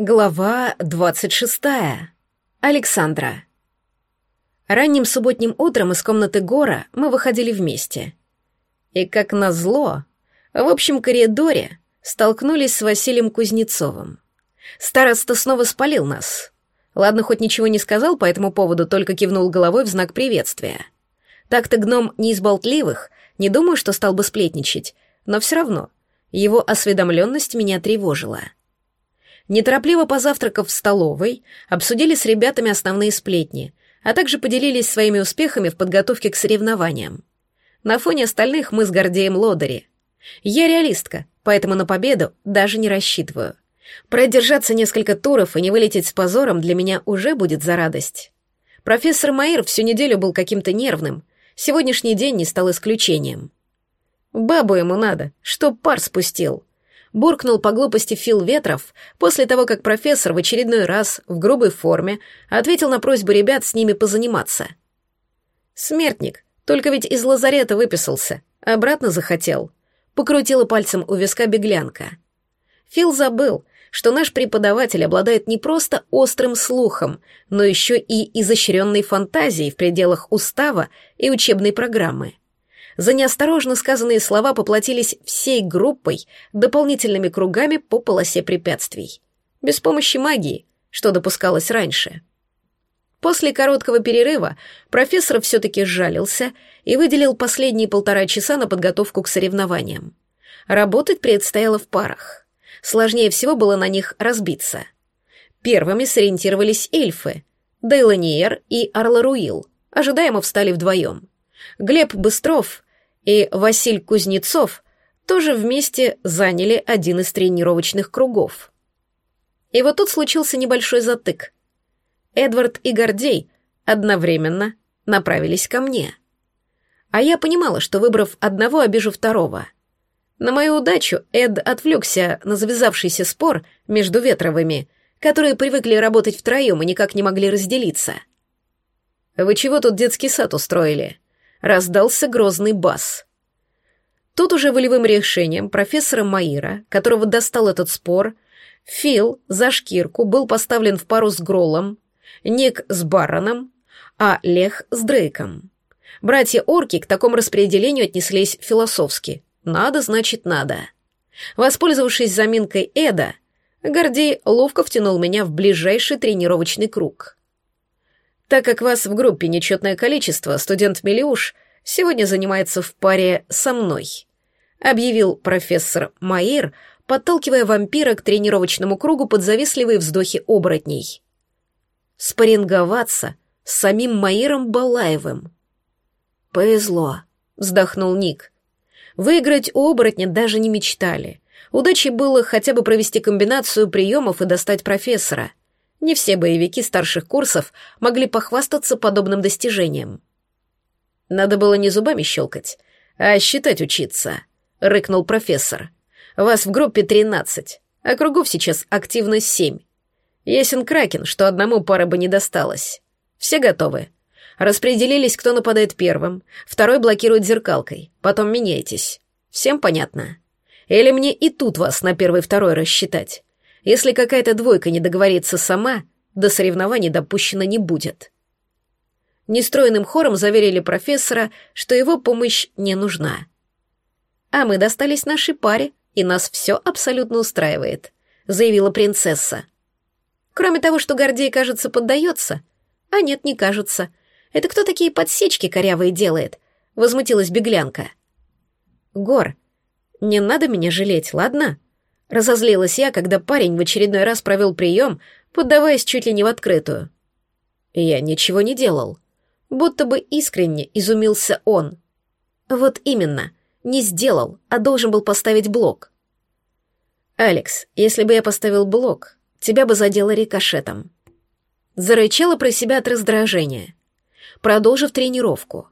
Глава двадцать шестая. Александра. Ранним субботним утром из комнаты Гора мы выходили вместе. И, как назло, в общем коридоре столкнулись с Василием Кузнецовым. Староста снова спалил нас. Ладно, хоть ничего не сказал по этому поводу, только кивнул головой в знак приветствия. Так-то гном не из болтливых, не думаю, что стал бы сплетничать, но все равно его осведомленность меня тревожила. — Неторопливо позавтракав в столовой, обсудили с ребятами основные сплетни, а также поделились своими успехами в подготовке к соревнованиям. На фоне остальных мы с Гордеем лодыри. Я реалистка, поэтому на победу даже не рассчитываю. Продержаться несколько туров и не вылететь с позором для меня уже будет за радость. Профессор Майер всю неделю был каким-то нервным, сегодняшний день не стал исключением. Бабу ему надо, чтоб пар спустил буркнул по глупости Фил Ветров после того, как профессор в очередной раз в грубой форме ответил на просьбу ребят с ними позаниматься. Смертник, только ведь из лазарета выписался, обратно захотел. Покрутила пальцем у виска беглянка. Фил забыл, что наш преподаватель обладает не просто острым слухом, но еще и изощренной фантазией в пределах устава и учебной программы. За неосторожно сказанные слова поплатились всей группой дополнительными кругами по полосе препятствий. Без помощи магии, что допускалось раньше. После короткого перерыва профессор все-таки сжалился и выделил последние полтора часа на подготовку к соревнованиям. Работать предстояло в парах. Сложнее всего было на них разбиться. Первыми сориентировались эльфы — Дейланиер и Арларуил, ожидаемо встали вдвоем. Глеб Быстров и Василь Кузнецов тоже вместе заняли один из тренировочных кругов. И вот тут случился небольшой затык. Эдвард и Гордей одновременно направились ко мне. А я понимала, что, выбрав одного, обижу второго. На мою удачу Эд отвлекся на завязавшийся спор между Ветровыми, которые привыкли работать втроем и никак не могли разделиться. «Вы чего тут детский сад устроили?» Раздался грозный бас. Тут уже волевым решением профессора Маира, которого достал этот спор, Фил за шкирку был поставлен в пару с Гроллом, Ник с Барроном, а Лех с Дрейком. Братья-орки к такому распределению отнеслись философски. Надо, значит, надо. Воспользовавшись заминкой Эда, Гордей ловко втянул меня в ближайший тренировочный круг. Так как вас в группе нечетное количество, студент Мелиуш сегодня занимается в паре со мной», — объявил профессор Маир, подталкивая вампира к тренировочному кругу под завистливые вздохи оборотней. «Спарринговаться с самим Маиром Балаевым». «Повезло», — вздохнул Ник. «Выиграть у оборотня даже не мечтали. Удачей было хотя бы провести комбинацию приемов и достать профессора. Не все боевики старших курсов могли похвастаться подобным достижением. «Надо было не зубами щелкать, а считать учиться», — рыкнул профессор. «Вас в группе тринадцать, а кругов сейчас активно семь. Ясен Кракен, что одному пара бы не досталось. Все готовы. Распределились, кто нападает первым, второй блокирует зеркалкой, потом меняйтесь. Всем понятно? Или мне и тут вас на первый-второй рассчитать?» Если какая-то двойка не договорится сама, до соревнований допущено не будет. Нестроенным хором заверили профессора, что его помощь не нужна. А мы достались нашей паре, и нас все абсолютно устраивает, заявила принцесса. Кроме того, что Гордей, кажется, поддается. А нет, не кажется. Это кто такие подсечки корявые делает? Возмутилась беглянка. Гор, не надо меня жалеть, ладно? Разозлилась я, когда парень в очередной раз провел прием, поддаваясь чуть ли не в открытую. Я ничего не делал. Будто бы искренне изумился он. Вот именно, не сделал, а должен был поставить блок. «Алекс, если бы я поставил блок, тебя бы задело рикошетом». Зарычала про себя от раздражения, продолжив тренировку.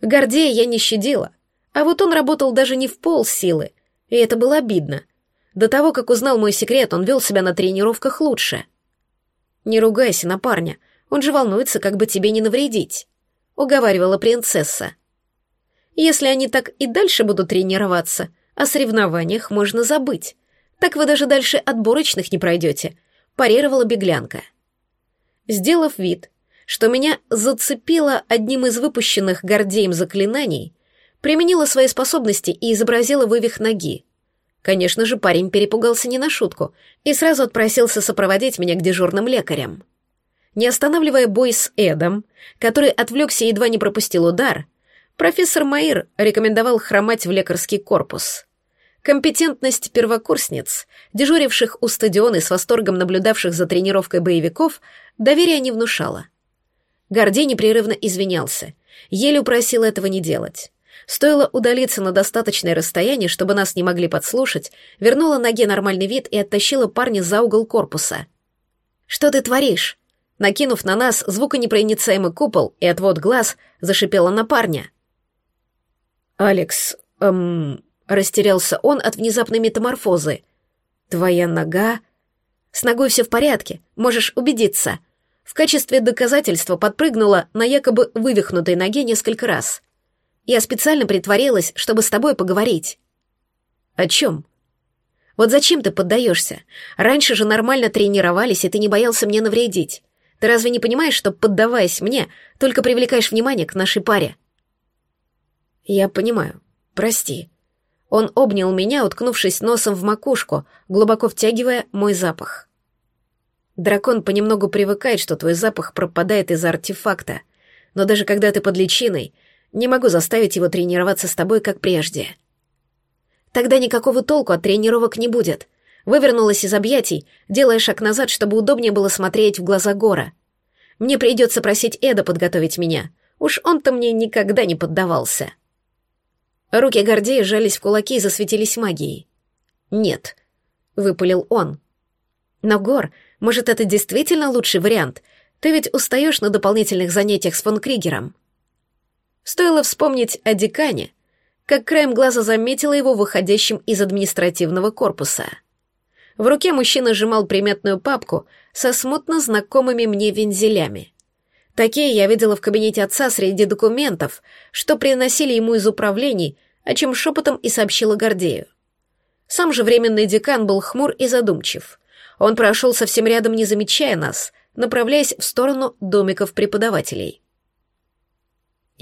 Гордея я не щадила, а вот он работал даже не в пол силы, и это было обидно. До того, как узнал мой секрет, он вел себя на тренировках лучше. «Не ругайся на парня, он же волнуется, как бы тебе не навредить», — уговаривала принцесса. «Если они так и дальше будут тренироваться, о соревнованиях можно забыть. Так вы даже дальше отборочных не пройдете. парировала беглянка. Сделав вид, что меня зацепило одним из выпущенных Гордеем заклинаний, применила свои способности и изобразила вывих ноги. Конечно же, парень перепугался не на шутку и сразу отпросился сопроводить меня к дежурным лекарям. Не останавливая бой с Эдом, который отвлекся и едва не пропустил удар, профессор Маир рекомендовал хромать в лекарский корпус. Компетентность первокурсниц, дежуривших у стадиона и с восторгом наблюдавших за тренировкой боевиков, доверия не внушала. Гордей непрерывно извинялся, еле упросил этого не делать. Стоило удалиться на достаточное расстояние, чтобы нас не могли подслушать, вернула ноге нормальный вид и оттащила парня за угол корпуса. «Что ты творишь?» Накинув на нас звуконепроницаемый купол и отвод глаз, зашипела на парня. «Алекс, эм...» — растерялся он от внезапной метаморфозы. «Твоя нога...» «С ногой все в порядке, можешь убедиться», в качестве доказательства подпрыгнула на якобы вывихнутой ноге несколько раз. Я специально притворилась, чтобы с тобой поговорить. О чем? Вот зачем ты поддаешься? Раньше же нормально тренировались, и ты не боялся мне навредить. Ты разве не понимаешь, что, поддаваясь мне, только привлекаешь внимание к нашей паре? Я понимаю. Прости. Он обнял меня, уткнувшись носом в макушку, глубоко втягивая мой запах. Дракон понемногу привыкает, что твой запах пропадает из-за артефакта. Но даже когда ты под личиной, не могу заставить его тренироваться с тобой, как прежде. Тогда никакого толку от тренировок не будет. Вывернулась из объятий, делая шаг назад, чтобы удобнее было смотреть в глаза Гора. Мне придется просить Эда подготовить меня. Уж он-то мне никогда не поддавался. Руки Гордея сжались в кулаки и засветились магией. «Нет», — выпалил он. «Но, Гор, может, это действительно лучший вариант? Ты ведь устаешь на дополнительных занятиях с фон Кригером. Стоило вспомнить о декане, как краем глаза заметила его выходящим из административного корпуса. В руке мужчина сжимал приметную папку со смутно знакомыми мне вензелями. Такие я видела в кабинете отца среди документов, что приносили ему из управлений, о чем шепотом и сообщила Гордею. Сам же временный декан был хмур и задумчив. Он прошел совсем рядом, не замечая нас, направляясь в сторону домиков преподавателей.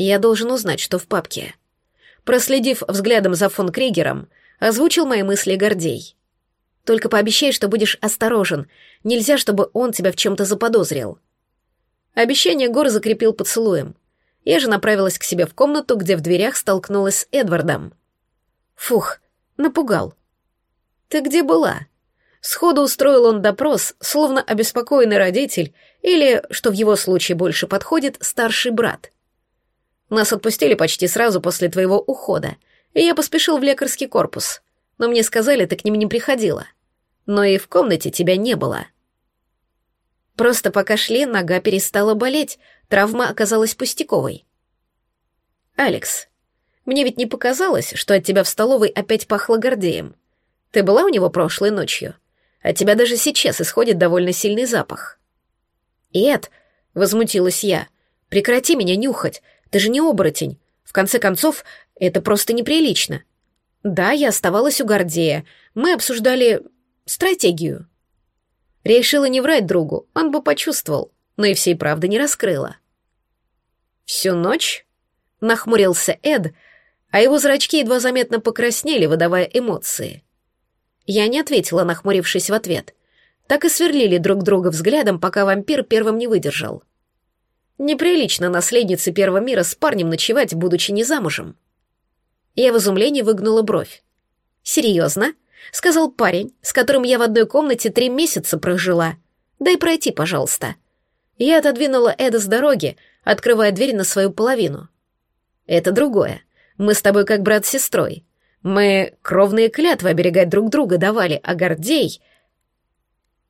Я должен узнать, что в папке. Проследив взглядом за фон Кригером, озвучил мои мысли Гордей. Только пообещай, что будешь осторожен. Нельзя, чтобы он тебя в чем-то заподозрил. Обещание Гор закрепил поцелуем. Я же направилась к себе в комнату, где в дверях столкнулась с Эдвардом. Фух, напугал. «Ты где была?» Сходу устроил он допрос, словно обеспокоенный родитель или, что в его случае больше подходит, старший брат. Нас отпустили почти сразу после твоего ухода, и я поспешил в лекарский корпус. Но мне сказали, ты к ним не приходила. Но и в комнате тебя не было. Просто пока шли, нога перестала болеть, травма оказалась пустяковой. «Алекс, мне ведь не показалось, что от тебя в столовой опять пахло гордеем. Ты была у него прошлой ночью?» От тебя даже сейчас исходит довольно сильный запах». «Эд», — возмутилась я, — «прекрати меня нюхать, ты же не оборотень. В конце концов, это просто неприлично». «Да, я оставалась у Гордея. Мы обсуждали стратегию». Решила не врать другу, он бы почувствовал, но и всей правды не раскрыла. «Всю ночь?» — нахмурился Эд, а его зрачки едва заметно покраснели, выдавая эмоции. Я не ответила, нахмурившись в ответ. Так и сверлили друг друга взглядом, пока вампир первым не выдержал. Неприлично наследнице первого мира с парнем ночевать, будучи не замужем. Я в изумлении выгнула бровь. «Серьезно?» — сказал парень, с которым я в одной комнате три месяца прожила. «Дай пройти, пожалуйста». Я отодвинула Эда с дороги, открывая дверь на свою половину. «Это другое. Мы с тобой как брат с сестрой. Мы кровные клятвы оберегать друг друга давали, а Гордей...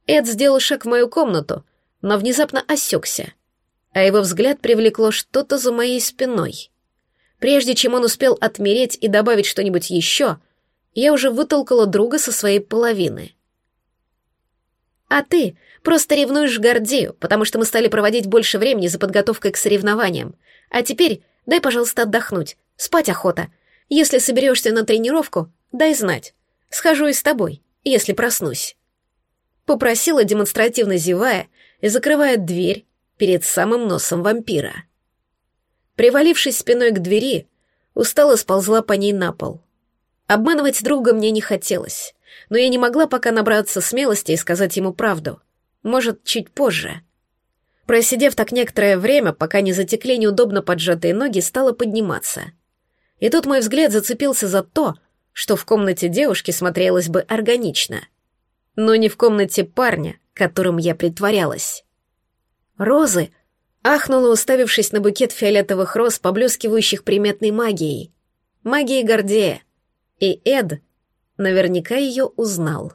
Эд сделал шаг в мою комнату, но внезапно осекся, а его взгляд привлекло что-то за моей спиной. Прежде чем он успел отмереть и добавить что-нибудь еще, я уже вытолкала друга со своей половины. «А ты просто ревнуешь Гордею, потому что мы стали проводить больше времени за подготовкой к соревнованиям. А теперь дай, пожалуйста, отдохнуть. Спать охота. Если соберешься на тренировку, дай знать. Схожу и с тобой, если проснусь». Попросила, демонстративно зевая и закрывая дверь перед самым носом вампира. Привалившись спиной к двери, устало сползла по ней на пол. Обманывать друга мне не хотелось, но я не могла пока набраться смелости и сказать ему правду. Может, чуть позже. Просидев так некоторое время, пока не затекли неудобно поджатые ноги, стала подниматься. И тут мой взгляд зацепился за то, что в комнате девушки смотрелось бы органично. Но не в комнате парня, которым я притворялась. Розы Ахнула, уставившись на букет фиолетовых роз, поблескивающих приметной магией. Магией Гордея. И Эд наверняка ее узнал.